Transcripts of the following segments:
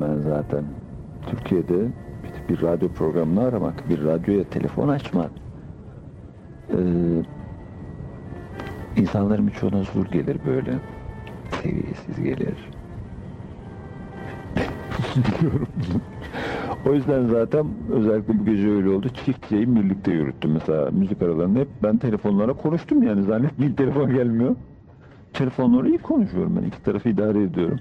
ben zaten. Türkiye'de bir, bir radyo programını aramak, bir radyoya telefon açmak. Ee, insanların birçoğuna zor gelir böyle. Seviyesiz gelir. Biliyorum. O yüzden zaten özellikle bu gece öyle oldu. Çift yayın birlikte yürüttüm. Mesela müzik aralarında hep ben telefonlara konuştum yani. Zannetmeyin telefon gelmiyor. Telefonları iyi konuşuyorum ben. iki tarafı idare ediyorum.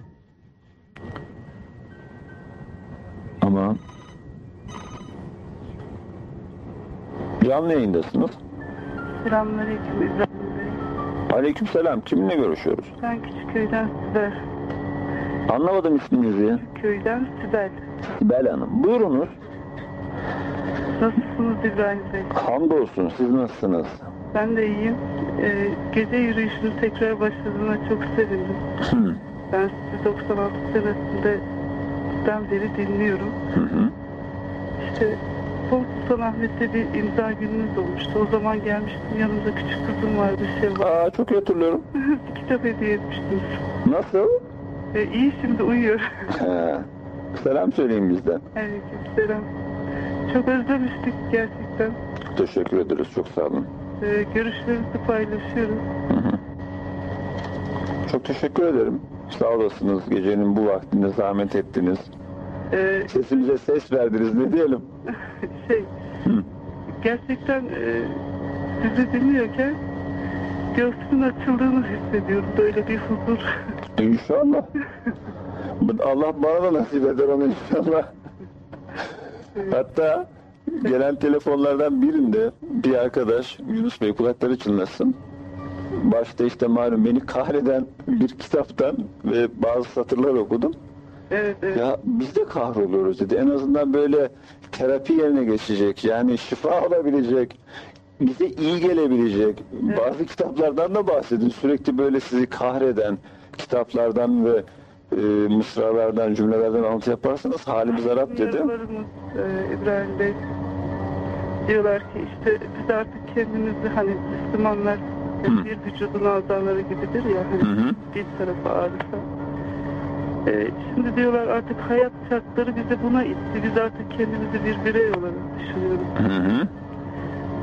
Ama canlı yayındasınız. Selamünaleyküm İbrahim Bey. Aleyküm selam. Kiminle görüşüyoruz? Ben Küçükköy'den Sibel. Anlamadım isminizi ya. Köyden Sibel. Sibel Hanım. Buyurunuz. Nasılsınız İbrahim Bey? Hamdolsun. Siz nasılsınız? Ben de iyiyim. Ee, gece yürüyüşünün tekrar başladığına çok sevindim. Ben sizi 96 senesinde den beri dinliyorum. hı. hı. İşte Son Sultanahmet'te bir imza gününüz olmuştu. O zaman gelmiştim. Yanımda küçük kızım vardı. Var. Aa, çok iyi hatırlıyorum. bir kitap hediye etmiştiniz. Nasıl? Ee, iyi şimdi uyuyor. He. Selam söyleyin bizden. Aleyküm selam. Çok özlemiştik gerçekten. Teşekkür ederiz. Çok sağ olun. Ee, görüşlerimizi paylaşıyoruz. Hı hı. Çok teşekkür ederim. Sağ olasınız. Gecenin bu vaktinde zahmet ettiniz. Ee, Sesimize ses verdiniz. Ne diyelim? şey, Hı. gerçekten e, sizi dinliyorken göğsümün açıldığını hissediyorum. Böyle bir huzur. İnşallah. Allah bana da nasip eder onu inşallah. Hatta gelen telefonlardan birinde bir arkadaş Yunus Bey kulakları çınlasın. Başta işte malum beni kahreden bir kitaptan ve bazı satırlar okudum. evet, evet. Ya biz de kahroluyoruz dedi. En azından böyle terapi yerine geçecek. Yani şifa olabilecek. Bize iyi gelebilecek. Bazı kitaplardan da bahsedin. Sürekli böyle sizi kahreden kitaplardan ve e, mısralardan, cümlelerden alıntı yaparsanız halimiz Arap dedi. E, İbrahim Bey diyorlar ki işte biz artık kendimizi hani Müslümanlar Hı. bir vücudun azaları gibidir ya hani Hı hı. bir tarafı ağrısa. E, şimdi diyorlar artık hayat şartları bizi buna itti. Biz artık kendimizi bir birey olarak düşünüyoruz. Hı hı.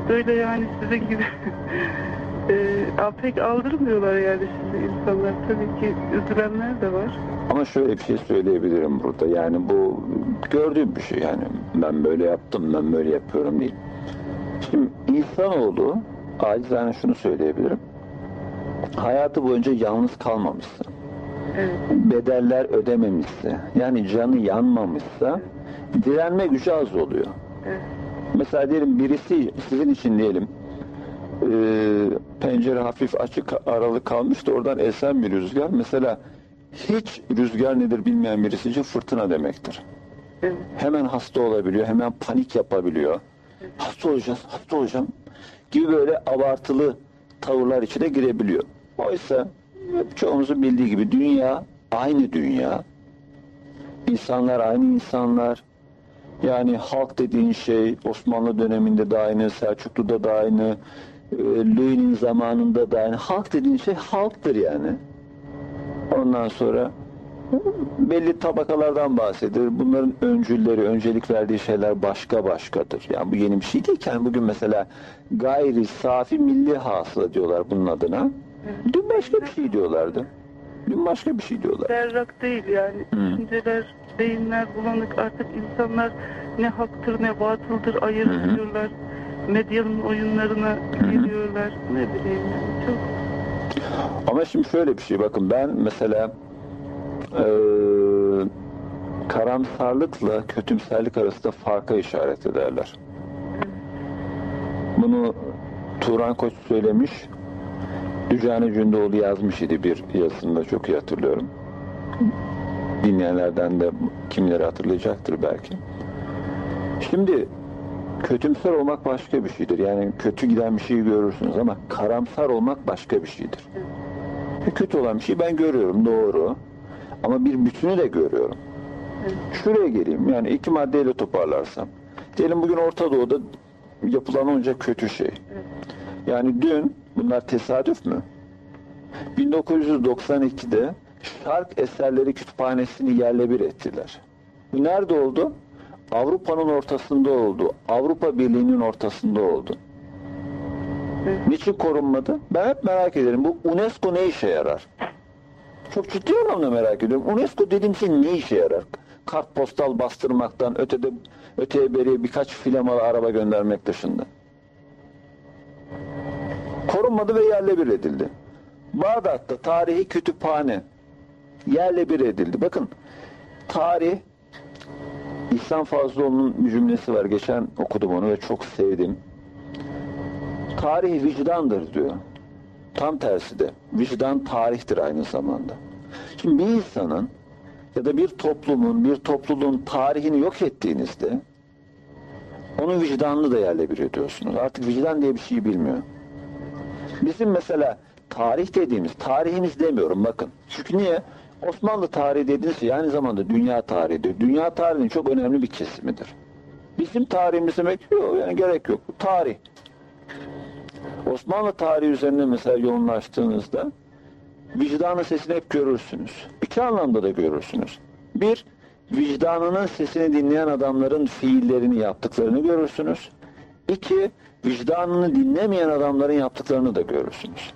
Böyle yani sizin gibi e, pek aldırmıyorlar yani şimdi insanlar. Tabii ki üzülenler de var. Ama şöyle bir şey söyleyebilirim burada. Yani bu gördüğüm bir şey yani. Ben böyle yaptım, ben böyle yapıyorum değil. Şimdi insanoğlu acizane şunu söyleyebilirim. Hayatı boyunca yalnız kalmamışsa, Evet. bedeller ödememişse, yani canı yanmamışsa direnme gücü az oluyor. Evet. Mesela diyelim birisi sizin için diyelim e, pencere hafif açık aralık kalmış da oradan esen bir rüzgar. Mesela hiç rüzgar nedir bilmeyen birisi için fırtına demektir. Evet. Hemen hasta olabiliyor, hemen panik yapabiliyor. Hasta olacağız, hasta olacağım gibi böyle abartılı tavırlar içine girebiliyor. Oysa çoğumuzun bildiği gibi dünya aynı dünya. İnsanlar aynı insanlar. Yani halk dediğin şey Osmanlı döneminde de aynı, Selçuklu'da da aynı, e, Louis'nin zamanında da aynı. Halk dediğin şey halktır yani. Ondan sonra belli tabakalardan bahsedilir. Bunların öncülleri, öncelik verdiği şeyler başka başkadır. Yani bu yeni bir şey değilken bugün mesela gayri safi milli hasıla diyorlar bunun adına. Dün başka bir şey diyorlardı. Dün başka bir şey diyorlar. berrak değil yani. Hı. Düşünceler, beyinler bulanık. Artık insanlar ne haktır ne batıldır ayırmıyorlar. Medyanın oyunlarına giriyorlar. Ne bileyim yani çok Ama şimdi şöyle bir şey bakın ben mesela eee, karamsarlıkla kötümserlik arasında farka işaret ederler. Bunu Turan Koç söylemiş. Dücane Cündoğlu yazmış idi bir yazısında çok iyi hatırlıyorum. Dinleyenlerden de kimileri hatırlayacaktır belki. Şimdi kötümser olmak başka bir şeydir. Yani kötü giden bir şeyi görürsünüz ama karamsar olmak başka bir şeydir. E, Kötü olan bir şeyi ben görüyorum doğru. Ama bir bütünü de görüyorum. Şuraya geleyim yani iki maddeyle toparlarsam. Diyelim bugün Orta Doğu'da yapılan onca kötü şey. Yani dün bunlar tesadüf mü? 1992'de Şark Eserleri Kütüphanesi'ni yerle bir ettiler. Bu nerede oldu? Avrupa'nın ortasında oldu. Avrupa Birliği'nin ortasında oldu. Niçin korunmadı? Ben hep merak ederim. Bu UNESCO ne işe yarar? Çok ciddi anlamda merak ediyorum. UNESCO dediğim şey ne işe yarar? Kartpostal bastırmaktan ötede öteye beriye birkaç filamalı araba göndermek dışında. Korunmadı ve yerle bir edildi. Bağdat'ta tarihi kütüphane yerle bir edildi. Bakın tarih İhsan Fazlıoğlu'nun bir cümlesi var. Geçen okudum onu ve çok sevdim. Tarih vicdandır diyor. Tam tersi de. Vicdan tarihtir aynı zamanda. Şimdi bir insanın ya da bir toplumun, bir topluluğun tarihini yok ettiğinizde onun vicdanını da yerle bir ediyorsunuz. Artık vicdan diye bir şey bilmiyor. Bizim mesela tarih dediğimiz, tarihimiz demiyorum bakın. Çünkü niye? Osmanlı tarihi dediğiniz aynı zamanda dünya tarihidir. Dünya tarihinin çok önemli bir kesimidir. Bizim tarihimiz demek yok yani gerek yok. Bu tarih. Osmanlı tarihi üzerine mesela yoğunlaştığınızda vicdanın sesini hep görürsünüz. İki anlamda da görürsünüz. Bir, vicdanının sesini dinleyen adamların fiillerini, yaptıklarını görürsünüz. İki, vicdanını dinlemeyen adamların yaptıklarını da görürsünüz.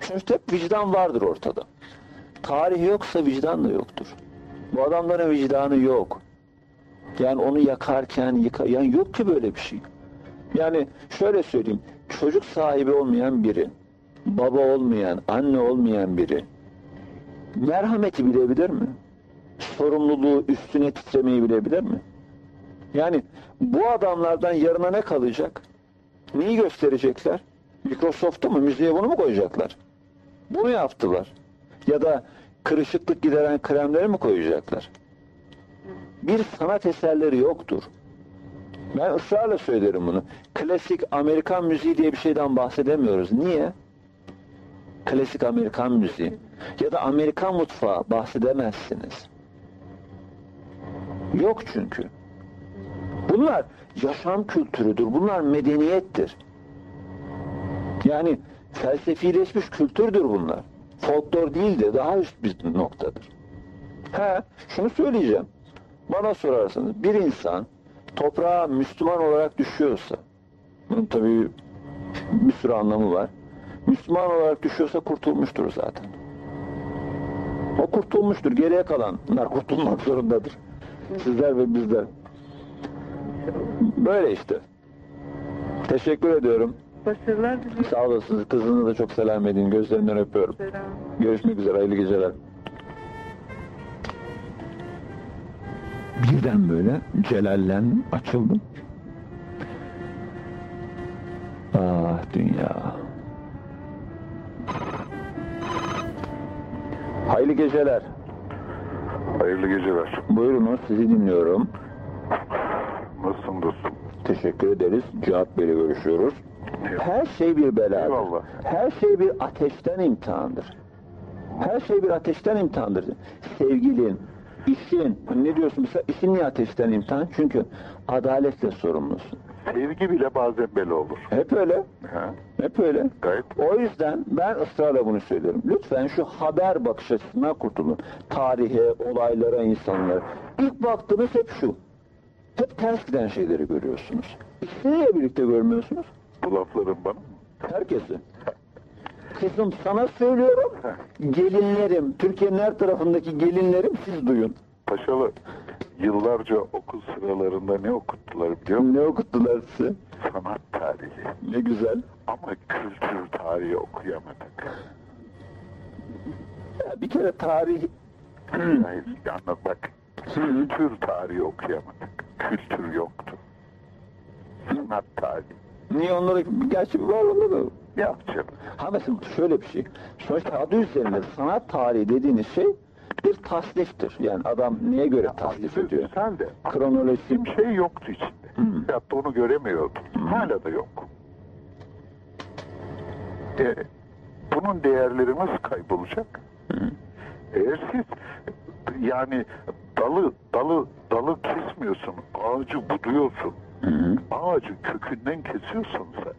Çünkü hep vicdan vardır ortada. Tarih yoksa vicdan da yoktur. Bu adamların vicdanı yok. Yani onu yakarken yıka yani yok ki böyle bir şey. Yani şöyle söyleyeyim. Çocuk sahibi olmayan biri, baba olmayan, anne olmayan biri merhameti bilebilir mi? Sorumluluğu üstüne titremeyi bilebilir mi? Yani bu adamlardan yarına ne kalacak? Neyi gösterecekler? Microsoft'ta mı? Müziğe bunu mu koyacaklar? Bunu yaptılar. Ya da kırışıklık gideren kremleri mi koyacaklar? Bir sanat eserleri yoktur. Ben ısrarla söylerim bunu. Klasik Amerikan müziği diye bir şeyden bahsedemiyoruz. Niye? Klasik Amerikan müziği ya da Amerikan mutfağı bahsedemezsiniz. Yok çünkü. Bunlar yaşam kültürüdür. Bunlar medeniyettir. Yani felsefileşmiş kültürdür bunlar. Folklor değil de daha üst bir noktadır. He, şunu söyleyeceğim. Bana sorarsanız bir insan toprağa Müslüman olarak düşüyorsa bunun tabii bir sürü anlamı var. Müslüman olarak düşüyorsa kurtulmuştur zaten. O kurtulmuştur. Geriye kalanlar kurtulmak zorundadır. Sizler ve bizler. Böyle işte. Teşekkür ediyorum. Başarılar diliyorum. Sağ olasınız. Kızını da çok selam edin. Gözlerinden öpüyorum. Selam. Görüşmek üzere. Hayırlı geceler. Birden böyle celallendim, açıldım. Ah dünya. Hayırlı geceler. Hayırlı geceler. Buyurunuz sizi dinliyorum. Nasılsın dostum? Teşekkür ederiz. Cihat Bey'le görüşüyoruz. Her şey bir beladır. Eyvallah. Her şey bir ateşten imtihandır. Her şey bir ateşten imtihandır. Sevgilin, işin, ne diyorsun mesela niye ateşten imtihan? Çünkü adaletle sorumlusun. Sevgi bile bazen bela olur. Hep öyle. Ha? Hep öyle. Gayet O yüzden ben ısrarla bunu söylüyorum. Lütfen şu haber bakış açısından kurtulun. Tarihe, olaylara, insanlara. İlk baktığınız hep şu. Hep ters giden şeyleri görüyorsunuz. İkisiyle birlikte görmüyorsunuz. bu lafların bana mı? Herkesi. Kızım sana söylüyorum. Gelinlerim, Türkiye'nin her tarafındaki gelinlerim siz duyun. Paşalı yıllarca okul sıralarında ne okuttular biliyor musun? Ne okuttular size? Sanat tarihi. Ne güzel. Ama kültür tarihi okuyamadık. Ya bir kere tarih... Hayır, anlat bak. Kültür tarihi okuyamadık. Kültür yoktu. Sanat tarihi. Niye onlara... Gerçi var onda da. Yok canım. Ha mesela şöyle bir şey. Sonuçta adı üzerinde sanat tarihi dediğiniz şey bir tasniftir. Yani adam neye göre tasnif ediyor? Sen de. Kronolojik. Hiçbir şey yoktu içinde. Hmm. Hatta onu göremiyordum. Hala da yok. E, bunun değerleri nasıl kaybolacak? Eğer siz yani dalı dalı dalı kesmiyorsun, ağacı buduyorsun, Hı. ağacı kökünden kesiyorsunsa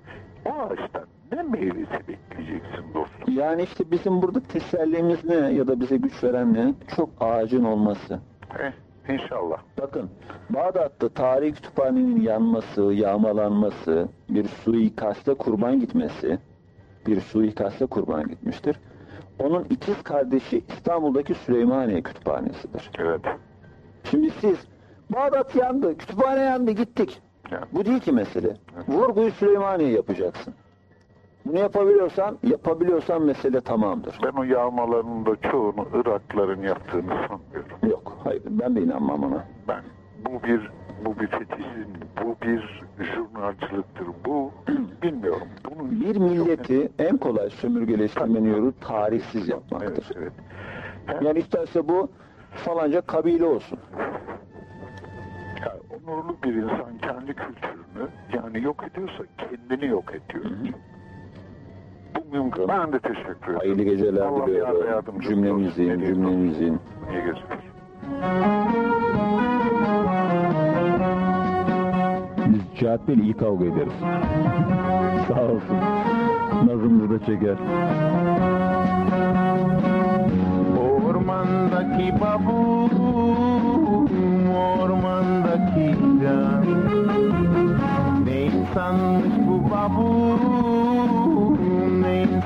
o ağaçtan ne meyvesi bekleyeceksin dostum? Yani işte bizim burada tesellimiz ne ya da bize güç veren ne? Çok ağacın olması. Eh, İnşallah. Bakın Bağdat'ta tarihi kütüphanenin yanması, yağmalanması, bir suikaste kurban gitmesi, bir suikaste kurban gitmiştir. Onun ikiz kardeşi İstanbul'daki Süleymaniye Kütüphanesi'dir. Evet. Şimdi siz Bağdat yandı, kütüphane yandı gittik. Yani. Bu değil ki mesele. Vurguyu Süleymaniye yapacaksın. Bunu yapabiliyorsan, yapabiliyorsan mesele tamamdır. Ben o yağmaların da çoğunu Irakların yaptığını sanmıyorum. Yok, hayır ben de inanmam ona. Ben bu bir bu bir fetişizm, bu bir jurnalcılıktır. Bu bilmiyorum. Bunun Bir milleti en kolay sömürgeleştirmenin yolu tarihsiz yapmaktır. Evet, evet. Ben- Yani isterse bu falanca kabile olsun. Yani onurlu bir insan kendi kültürünü yani yok ediyorsa kendini yok ediyor. Bu mümkün. Ben de teşekkür ederim. Hayırlı geceler Allah diliyorum. Cümlemizin, cümlemizin. İyi geceler. Biz Cihat Bey'le iyi kavga ederiz. Sağ olsun. Nazım burada çeker. Ormandaki babu, ormandaki can Ne insanmış bu babu,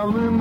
darling.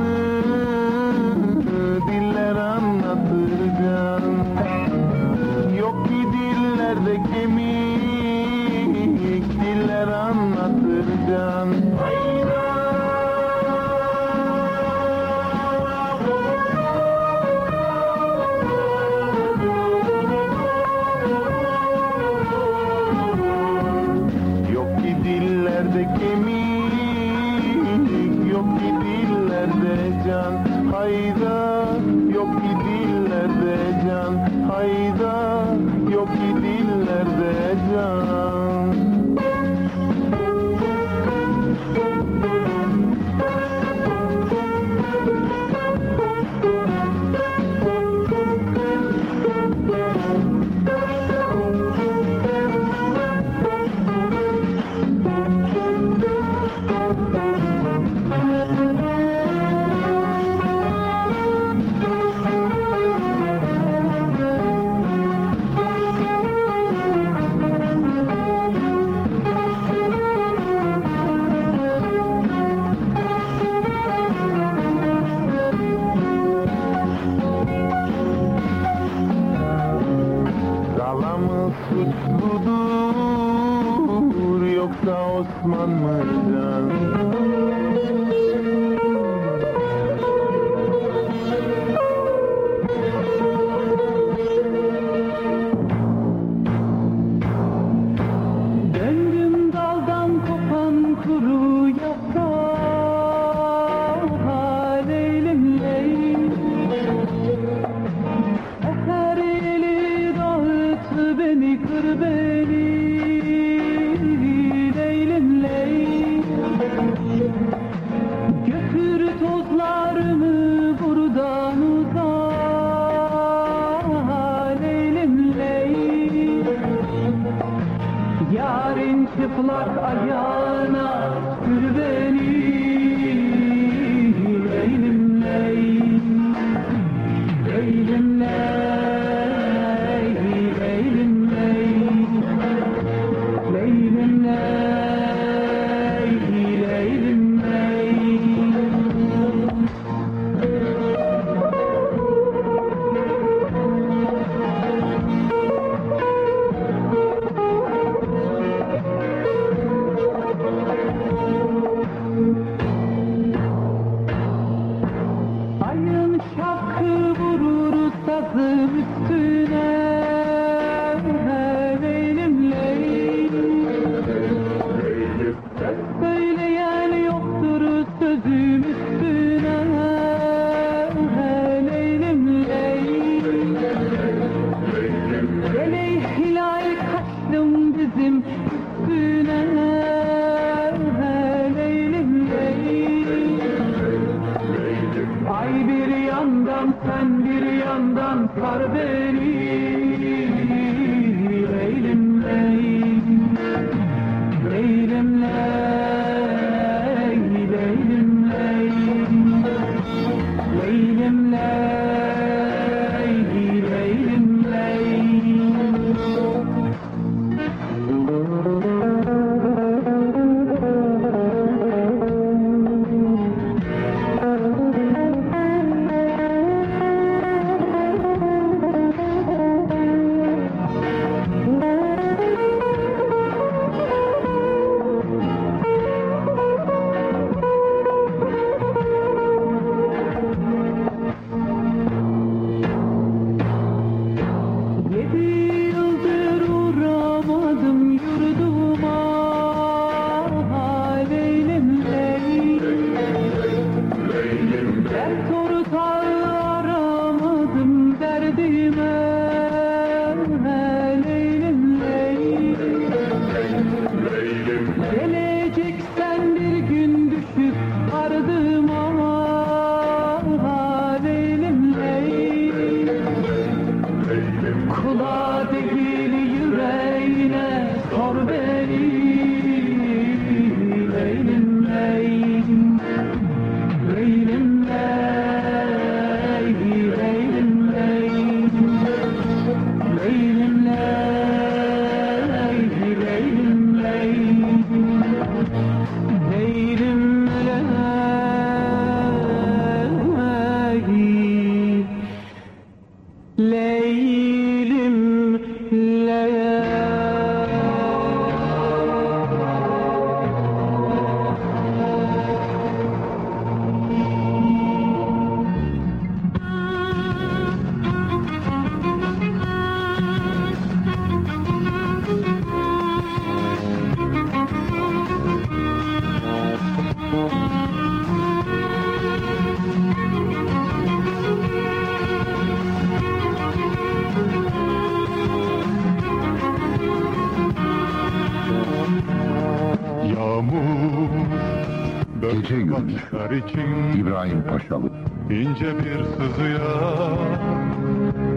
Başlar için İbrahim Paşalı. ince bir sızıya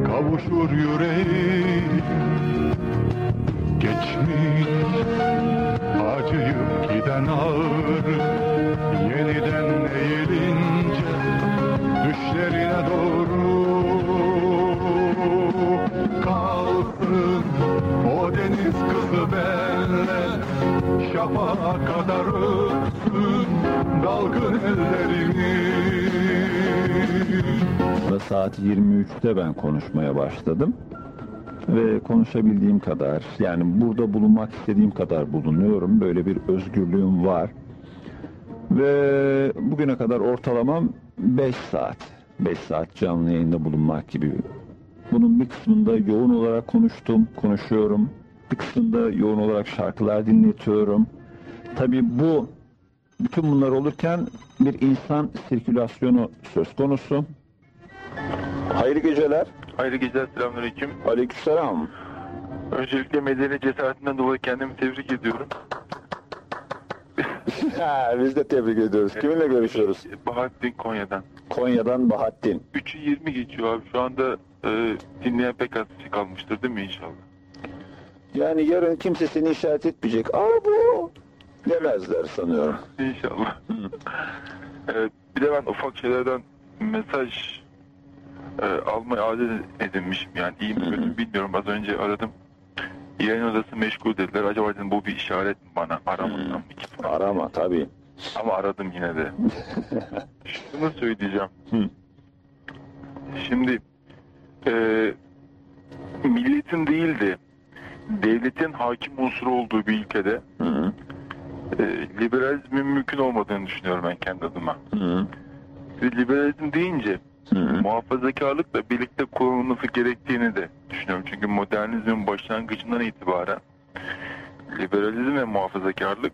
kavuşur yüreği Geçmiş acıyıp giden ağır yeniden eğilince düşlerine doğru kalsın o deniz kızı benle şafağa kadar öpsün dalgın ellerimi Ve saat 23'te ben konuşmaya başladım. Ve konuşabildiğim kadar, yani burada bulunmak istediğim kadar bulunuyorum. Böyle bir özgürlüğüm var. Ve bugüne kadar ortalamam 5 saat. 5 saat canlı yayında bulunmak gibi. Bunun bir kısmında yoğun olarak konuştum, konuşuyorum. Bir kısmında yoğun olarak şarkılar dinletiyorum. Tabii bu bütün bunlar olurken bir insan sirkülasyonu söz konusu. Hayırlı geceler. Hayırlı geceler, selamünaleyküm. Aleykümselam. Öncelikle medeni cesaretinden dolayı kendimi tebrik ediyorum. Ha, Biz de tebrik ediyoruz. Kiminle görüşüyoruz? Bahattin Konya'dan. Konya'dan Bahattin. 3'ü 20 geçiyor abi. Şu anda e, dinleyen pek az kalmıştır değil mi inşallah? Yani yarın kimse seni işaret etmeyecek. Aa bu demezler sanıyorum. İnşallah. evet, bir de ben ufak şeylerden mesaj e, almayı adet edinmişim. Yani iyi mi kötü mü bilmiyorum. Az önce aradım. Yayın odası meşgul dediler. Acaba dedim bu bir işaret mi bana? Aramadan mı? Arama tabii. Ama aradım yine de. Şunu söyleyeceğim. Hı. Şimdi e, milletin değil de devletin hakim unsuru olduğu bir ülkede Hı -hı. E, liberalizmin mümkün olmadığını düşünüyorum ben kendi adıma. Hı liberalizm deyince Hı -hı. muhafazakarlıkla birlikte kullanılması gerektiğini de düşünüyorum. Çünkü modernizmin başlangıcından itibaren liberalizm ve muhafazakarlık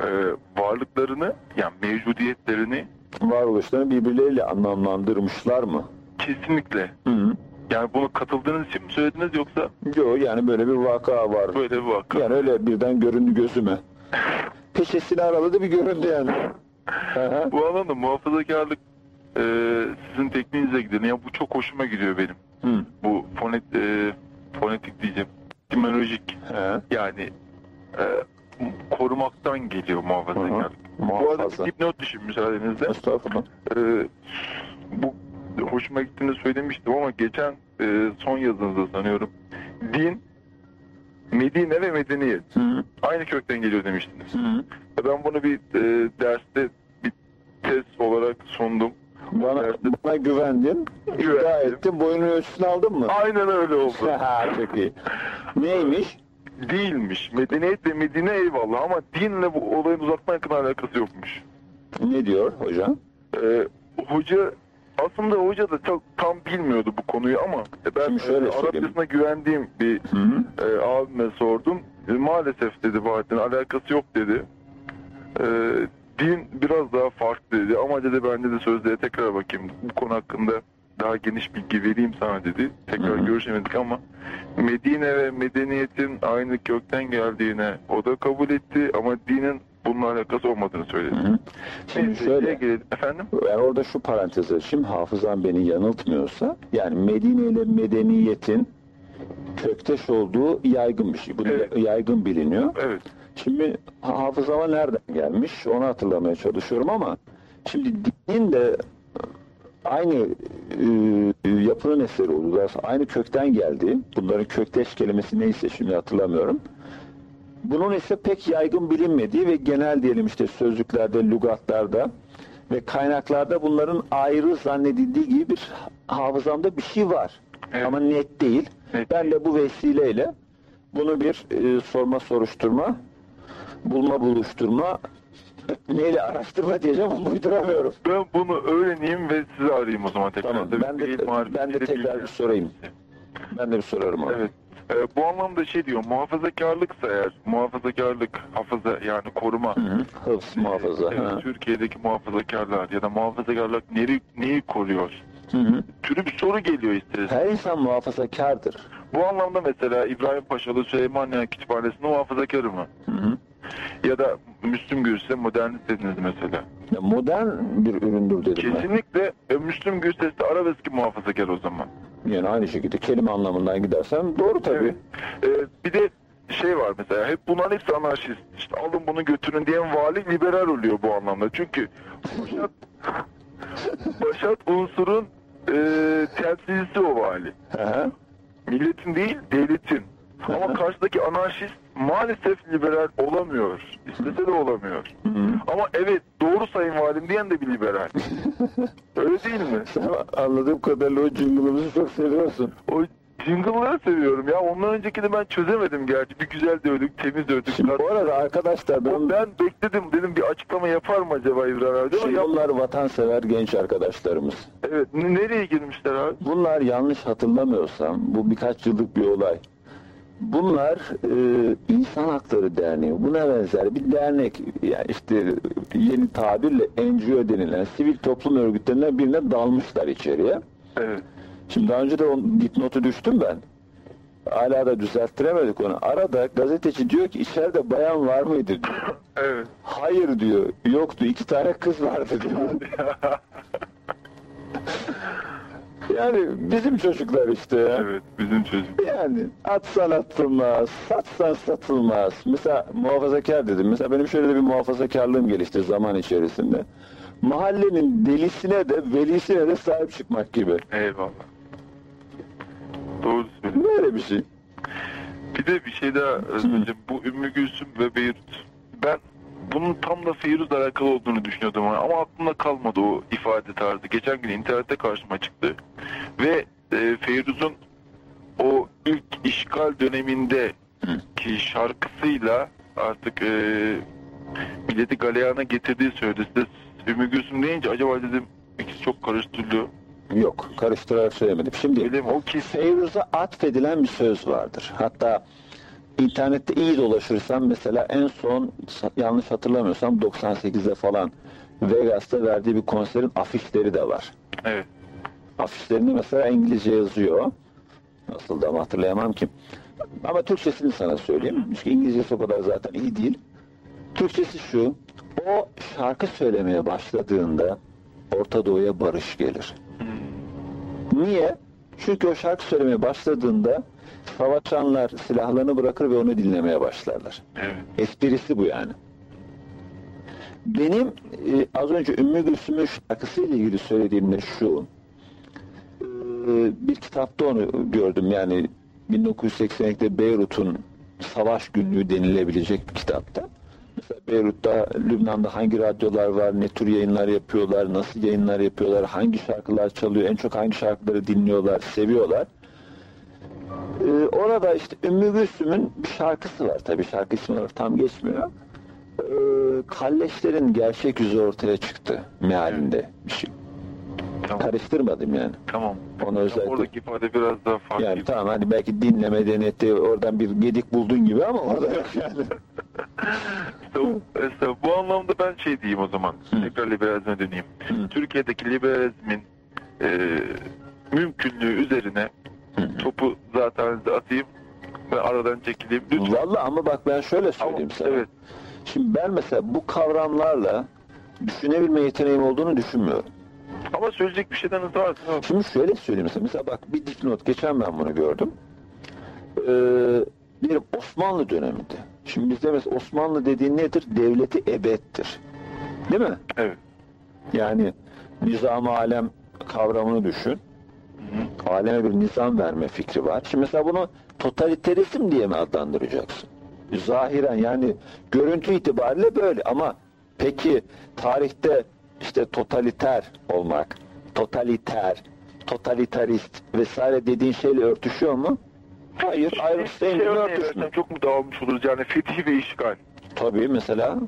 e, varlıklarını yani mevcudiyetlerini Varoluşlarını birbirleriyle anlamlandırmışlar mı? kesinlikle Hı -hı. yani bunu katıldığınız için mi söylediniz yoksa Yok yani böyle bir vaka var. böyle bir vaka? Yani öyle birden göründü gözüme. Peşesini araladı bir göründü yani. Hı hı. Bu alanda muhafazakarlık e, sizin tekniğinize gidelim. Ya bu çok hoşuma gidiyor benim. Hı. Bu fonet, e, fonetik diyeceğim. Etimolojik. Yani e, korumaktan geliyor muhafazakarlık. Bu arada Muhafaza. bir dipnot düşün müsaadenizle. Estağfurullah. Ee, bu hoşuma gittiğini söylemiştim ama geçen e, son yazınızda sanıyorum din, Medine ve medeniyet Hı. aynı kökten geliyor demiştiniz. Hı. Ben bunu bir e, derste bir test olarak sundum. Bana, Derste- bana güvendin, iddia Güvendim. ettin, boyunun ölçüsünü aldın mı? Aynen öyle oldu. Çok iyi. Neymiş? Değilmiş. Medeniyet ve Medine eyvallah ama dinle bu olayın uzaktan yakın alakası yokmuş. Ne diyor hocam? Ee, hoca aslında hoca da çok tam bilmiyordu bu konuyu ama ben Şimdi şöyle e. Arapçasına güvendiğim bir e, abime sordum. E, maalesef dedi Bahattin alakası yok dedi. E, din biraz daha farklı dedi ama dedi ben dedi sözlüğe tekrar bakayım. Bu konu hakkında daha geniş bilgi vereyim sana dedi. Tekrar Hı hı. görüşemedik ama Medine ve medeniyetin aynı kökten geldiğine o da kabul etti ama dinin bununla alakası olmadığını söyledi. Hı hı. Şimdi Neyse, şöyle, gelelim. Efendim? ben orada şu parantezi açayım, hafızam beni yanıltmıyorsa, yani Medine ile medeniyetin kökteş olduğu yaygın bir şey. Bu Evet. yaygın biliniyor. Evet. Şimdi hafızama nereden gelmiş onu hatırlamaya çalışıyorum ama şimdi din de aynı e, yapının eseri oldu. Aynı kökten geldi. Bunların kökteş kelimesi neyse şimdi hatırlamıyorum. Bunun ise pek yaygın bilinmediği ve genel diyelim işte sözlüklerde, lügatlarda ve kaynaklarda bunların ayrı zannedildiği gibi bir hafızamda bir şey var. Evet. Ama net değil. Net ben de bu vesileyle bunu bir e, sorma soruşturma, bulma buluşturma, neyle araştırma diyeceğim ama uyduramıyorum. Ben bunu öğreneyim ve sizi arayayım o zaman tekrar. Tamam, Tabii ben de- ben de değil, tekrar bir sorayım. Ben de bir sorarım ona. Evet. Ee, bu anlamda şey diyor, muhafazakarlıksa eğer, muhafazakarlık, hafıza yani koruma. Hı hı. Hıfz, muhafaza. Evet, hı. Türkiye'deki muhafazakarlar ya da muhafazakarlık neyi, neyi koruyor? Hı hı. Türü bir soru geliyor isteriz. Her insan muhafazakardır. Bu anlamda mesela İbrahim Paşalı Süleymaniye Kütüphanesi'nin muhafazakarı mı? Hı hı. Ya da Müslüm Gürses modernist dediniz mesela. Ya modern bir üründür dedim ben. Kesinlikle e, Müslüm Gürses de arabeski muhafazakar o zaman. Yani aynı şekilde kelime anlamından gidersen doğru tabii. Evet. Ee, bir de şey var mesela hep bunların hepsi anarşist. İşte alın bunu götürün diyen vali liberal oluyor bu anlamda. Çünkü başat, başat unsurun e, temsilcisi o vali. Hı hı. Milletin değil devletin. Ama karşıdaki anarşist maalesef liberal olamıyor. İstese de olamıyor. Hı hı. Ama evet doğru sayın valim diyen de bir liberal. Öyle değil mi? Sen anladığım kadarıyla o cıngılımızı çok seviyorsun. O jingle'ları seviyorum ya. Ondan öncekini ben çözemedim gerçi. Bir güzel dövdük, temiz dövdük. Şimdi bu arada arkadaşlar ben, ben bekledim dedim bir açıklama yapar mı acaba İbrahim abi? Şimdi yap- bunlar vatansever genç arkadaşlarımız. Evet. Nereye girmişler abi? Bunlar yanlış hatırlamıyorsam bu birkaç yıllık bir olay. Bunlar e, İnsan Hakları Derneği, buna benzer bir dernek. Yani işte yeni tabirle NGO denilen sivil toplum örgütlerinden birine dalmışlar içeriye. Evet. Şimdi daha önce de o dipnotu düştüm ben. Hala da düzelttiremedik onu. Arada gazeteci diyor ki içeride bayan var mıydı diyor. Evet. Hayır diyor. Yoktu. iki tane kız vardı diyor. Yani bizim çocuklar işte ya. evet. Bizim çocuk. Yani atsan atılmaz, satsan satılmaz. Mesela muhafazakar dedim. Mesela benim şöyle de bir muhafazakarlığım gelişti zaman içerisinde. Mahallenin delisine de velisine de sahip çıkmak gibi. Eyvallah. Doğru söylüyorsun. Böyle bir şey. Bir de bir şey daha söyleyeceğim. Bu Ümmü Gülsüm ve Beyrut. Ben bunun tam da Feyruz'la alakalı olduğunu düşünüyordum ama aklımda kalmadı o ifade tarzı. Geçen gün internette karşıma çıktı. Ve e, Feyruz'un o ilk işgal döneminde ki şarkısıyla artık e, milleti galeyana getirdiği söyledi. Ümmü Gülsüm deyince acaba dedim ikisi çok karıştırılıyor. Yok, karıştırarak söylemedim. Şimdi Dedim o ki Feyruz'a atfedilen bir söz vardır. Hatta internette iyi dolaşırsam mesela en son yanlış hatırlamıyorsam 98'de falan Vegas'ta verdiği bir konserin afişleri de var. evet Afişlerinde mesela İngilizce yazıyor. Nasıl da ama hatırlayamam ki. Ama Türkçesini sana söyleyeyim. Çünkü İngilizcesi o kadar zaten iyi değil. Türkçesi şu. O şarkı söylemeye başladığında Orta Doğu'ya barış gelir. Niye? Çünkü o şarkı söylemeye başladığında savaşanlar silahlarını bırakır ve onu dinlemeye başlarlar. Evet. Esprisi bu yani. Benim e, az önce Ümmü Gülsüm'ün şarkısıyla ilgili söylediğim de şu. E, bir kitapta onu gördüm yani 1982'de Beyrut'un savaş günlüğü denilebilecek bir kitapta. Mesela Beyrut'ta, Lübnan'da hangi radyolar var, ne tür yayınlar yapıyorlar, nasıl yayınlar yapıyorlar, hangi şarkılar çalıyor, en çok hangi şarkıları dinliyorlar, seviyorlar. Ee, orada işte Ümmü Gülsüm'ün bir şarkısı var tabii şarkı ismi tam geçmiyor. Ee, kalleşlerin gerçek yüzü ortaya çıktı mealinde bir şey. Tamam. Karıştırmadım yani. Tamam. Onu özellikle- Oradaki ifade biraz daha farklı. Yani tamam hani belki dinleme denetti oradan bir gedik buldun gibi ama orada yok yani. İşte, bu anlamda ben şey diyeyim o zaman. Hı. Tekrar liberalizme döneyim. Hı. Türkiye'deki liberalizmin e, mümkünlüğü üzerine Hı. topu zaten atayım ve aradan çekileyim. Lütfen. Vallahi ama bak ben şöyle söyleyeyim Ama- sana. Evet. Şimdi ben mesela bu kavramlarla düşünebilme yeteneğim olduğunu düşünmüyorum. Ama söyleyecek bir şeyleriniz varsa Şimdi şöyle söyleyeyim mesela, mesela bak bir dipnot geçen ben bunu gördüm. Ee, diyelim Osmanlı döneminde. Şimdi bizde mesela Osmanlı dediğin nedir? Devleti ebettir. Değil mi? Evet. Yani nizam alem kavramını düşün. Aleme bir nizam verme fikri var. Şimdi mesela bunu totaliterizm diye mi adlandıracaksın? Zahiren yani görüntü itibariyle böyle ama peki tarihte işte totaliter olmak, totaliter, totalitarist vesaire dediğin şeyle örtüşüyor mu? Hayır, ayrıntısı şey değil, örneği örtüşmüyor. çok mu dağılmış oluruz yani fetih ve işgal. Tabii mesela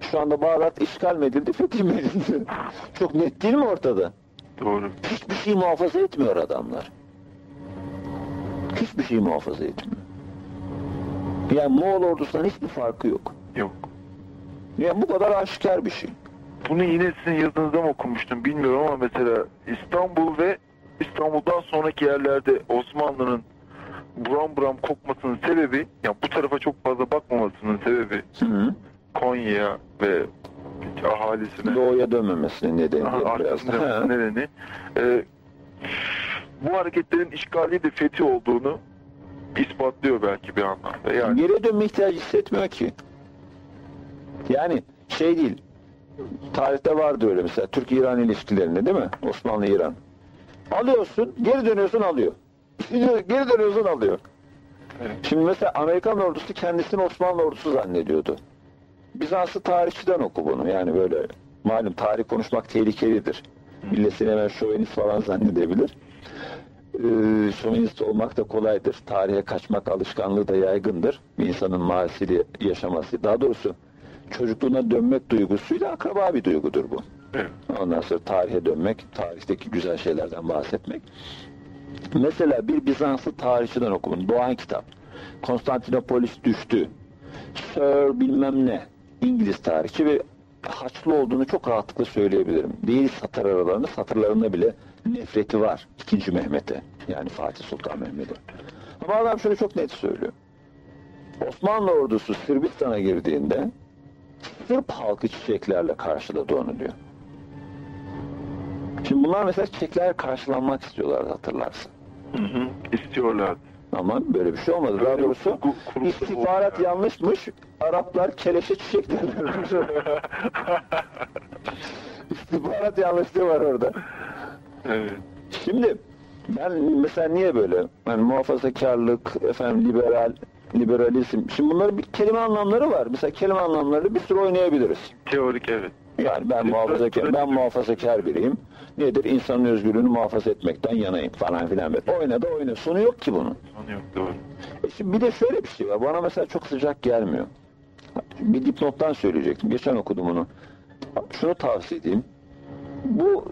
şu anda Bağdat işgal mi edildi, fetih mi edildi? Çok net değil mi ortada? Doğru. Hiçbir şey muhafaza etmiyor adamlar. Hiçbir şey muhafaza etmiyor. Yani Moğol ordusundan hiçbir farkı yok. Yok. Yani bu kadar aşikar bir şey. Bunu yine sizin yazınızda mı okumuştum bilmiyorum ama mesela İstanbul ve İstanbul'dan sonraki yerlerde Osmanlı'nın buram buram kokmasının sebebi, yani bu tarafa çok fazla bakmamasının sebebi Hı. Konya ve ahalisine Doğuya dönmemesinin nedeni Aha, biraz. nedeni e, bu hareketlerin işgali de fethi olduğunu ispatlıyor belki bir anlamda. Yani Geriye dönme ihtiyacı hissetmiyor ki. Yani şey değil. Tarihte vardı öyle mesela Türk-İran ilişkilerinde değil mi? Osmanlı-İran. Alıyorsun, geri dönüyorsun alıyor. geri dönüyorsun alıyor. Evet. Şimdi mesela Amerikan ordusu kendisini Osmanlı ordusu zannediyordu. Bizanslı tarihçiden oku bunu. Yani böyle malum tarih konuşmak tehlikelidir. Millet seni hemen şovenist falan zannedebilir. Ee, şovenist olmak da kolaydır. Tarihe kaçmak alışkanlığı da yaygındır. Bir insanın mahasili yaşaması. Daha doğrusu çocukluğuna dönmek duygusuyla akraba bir duygudur bu. Evet. Ondan sonra tarihe dönmek, tarihteki güzel şeylerden bahsetmek. Mesela bir Bizanslı tarihçiden okudum. Doğan kitap. Konstantinopolis düştü. Sir bilmem ne. İngiliz tarihçi ve Haçlı olduğunu çok rahatlıkla söyleyebilirim. Değil satır aralarında, satırlarında bile nefreti var. İkinci Mehmet'e. Yani Fatih Sultan Mehmet'e. Ama adam şunu çok net söylüyor. Osmanlı ordusu Sırbistan'a girdiğinde Sırp halkı çiçeklerle karşıladı onu diyor. Şimdi bunlar mesela çiçekler karşılanmak istiyorlardı hatırlarsın. Hı hı. istiyorlar. Ama böyle bir şey olmadı. Daha doğrusu istihbarat yanlışmış. Araplar keleşe çiçek derlermiş. istihbarat yanlışlığı var orada. evet. Şimdi ben mesela niye böyle? Yani muhafazakarlık, efendim liberal, liberalizm. Şimdi bunların bir kelime anlamları var. Mesela kelime anlamlarını bir sürü oynayabiliriz. Teorik evet. Yani ben muhafazakar, ben muhafazakar biriyim. Nedir? İnsanın özgürlüğünü muhafaza etmekten yanayım falan filan. Oyna da oyna. Sonu yok ki bunun. Sonu yok doğru. E şimdi bir de şöyle bir şey var. Bana mesela çok sıcak gelmiyor. Bir dipnottan söyleyecektim. Geçen okudum onu. Şunu tavsiye edeyim. Bu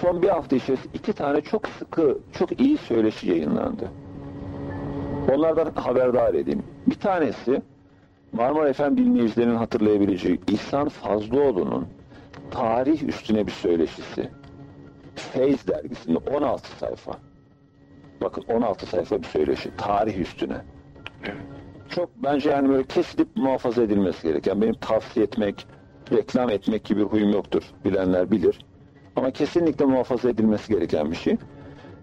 son bir hafta içerisinde iki tane çok sıkı, çok iyi söyleşi yayınlandı. Onlardan haberdar edeyim. Bir tanesi Marmara FM dinleyicilerinin hatırlayabileceği İhsan Fazlıoğlu'nun tarih üstüne bir söyleşisi. Feyz dergisinde 16 sayfa. Bakın 16 sayfa bir söyleşi. Tarih üstüne. Çok bence yani böyle kesilip muhafaza edilmesi gereken. Benim tavsiye etmek, reklam etmek gibi bir huyum yoktur. Bilenler bilir. Ama kesinlikle muhafaza edilmesi gereken bir şey.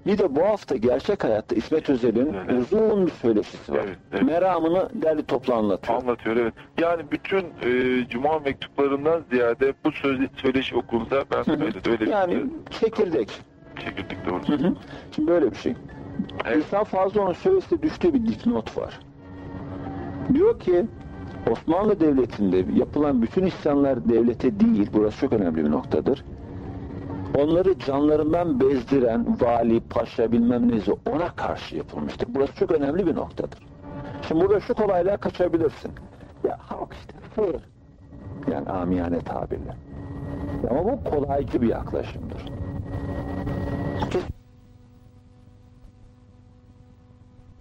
Bir de bu hafta gerçek hayatta İsmet Özel'in Evet. uzun bir söyleşisi var. Evet, evet. Meramını derli toplu anlatıyor. Anlatıyor evet. Yani bütün e, Cuma mektuplarından ziyade bu söz, söyleşi okunsa ben öyle öyle bir Yani çekirdek. çekirdik doğrusu. Hı hı. Şimdi böyle bir şey. Evet. İhsan Fazlıoğlu'nun söylesinde düştüğü bir dipnot var. Diyor ki Osmanlı Devleti'nde yapılan bütün isyanlar devlete değil, burası çok önemli bir noktadır. Onları canlarından bezdiren vali, paşa bilmem neyse ona karşı yapılmıştır. Burası çok önemli bir noktadır. Şimdi burada şu kolaylığa kaçabilirsin. Ya halk işte sığır. Yani amiyane tabirle. Ama bu kolaycı bir yaklaşımdır. Kes-